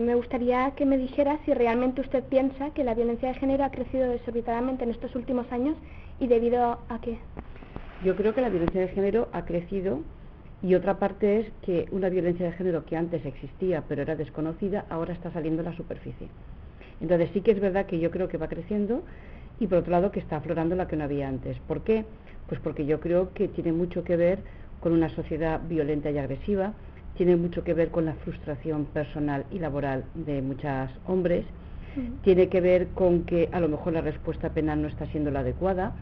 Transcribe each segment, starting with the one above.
Me gustaría que me dijera si realmente usted piensa que la violencia de género ha crecido desorbitadamente en estos últimos años y debido a qué. Yo creo que la violencia de género ha crecido y otra parte es que una violencia de género que antes existía pero era desconocida ahora está saliendo a la superficie. Entonces sí que es verdad que yo creo que va creciendo y por otro lado que está aflorando la que no había antes. ¿Por qué? Pues porque yo creo que tiene mucho que ver con una sociedad violenta y agresiva, tiene mucho que ver con la frustración personal y laboral de muchos hombres, tiene que ver con que a lo mejor la respuesta penal no está siendo la adecuada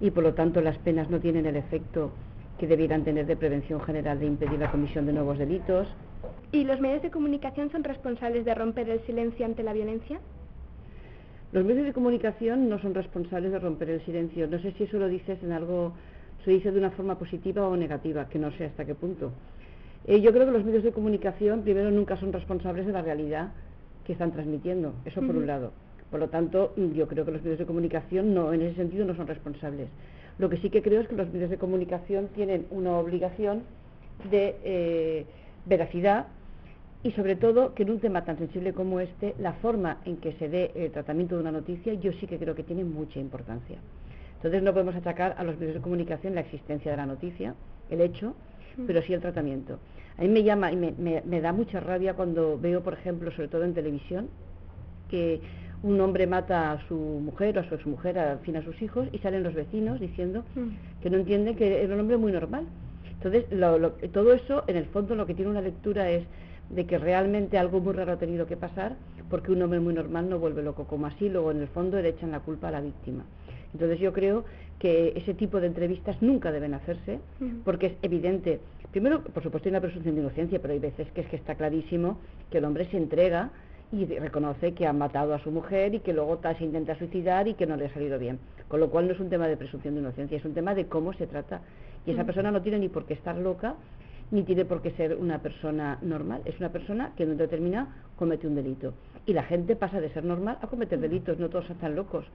y por lo tanto las penas no tienen el efecto que debieran tener de prevención general de impedir la comisión de nuevos delitos. ¿Y los medios de comunicación son responsables de romper el silencio ante la violencia? Los medios de comunicación no son responsables de romper el silencio. No sé si eso lo dices en algo, se dice de una forma positiva o negativa, que no sé hasta qué punto. Eh, yo creo que los medios de comunicación, primero, nunca son responsables de la realidad que están transmitiendo, eso por un lado. Por lo tanto, yo creo que los medios de comunicación no, en ese sentido no son responsables. Lo que sí que creo es que los medios de comunicación tienen una obligación de eh, veracidad y sobre todo que en un tema tan sensible como este, la forma en que se dé el tratamiento de una noticia, yo sí que creo que tiene mucha importancia. Entonces no podemos achacar a los medios de comunicación la existencia de la noticia, el hecho, pero sí el tratamiento. A mí me llama y me, da mucha rabia cuando veo, por ejemplo, sobre todo en televisión, que un hombre mata a su mujer o a su exmujer, al fin a sus hijos, y salen los vecinos diciendo mm. que no entienden que era un hombre muy normal. Entonces, todo eso, en el fondo, lo que tiene una lectura es de que realmente algo muy raro ha tenido que pasar, porque un hombre muy normal no vuelve loco como así, luego en el fondo le echan la culpa a la víctima. Entonces yo creo que ese tipo de entrevistas nunca deben hacerse, porque es evidente, primero, por supuesto hay una presunción de inocencia, pero hay veces que es que está clarísimo que el hombre se entrega y reconoce que ha matado a su mujer y que luego se intenta suicidar y que no le ha salido bien. Con lo cual no es un tema de presunción de inocencia, es un tema de cómo se trata. Y esa persona no tiene ni por qué estar loca, ni tiene por qué ser una persona normal. Es una persona que en un determinado comete un delito. Y la gente pasa de ser normal a cometer delitos, no todos están locos.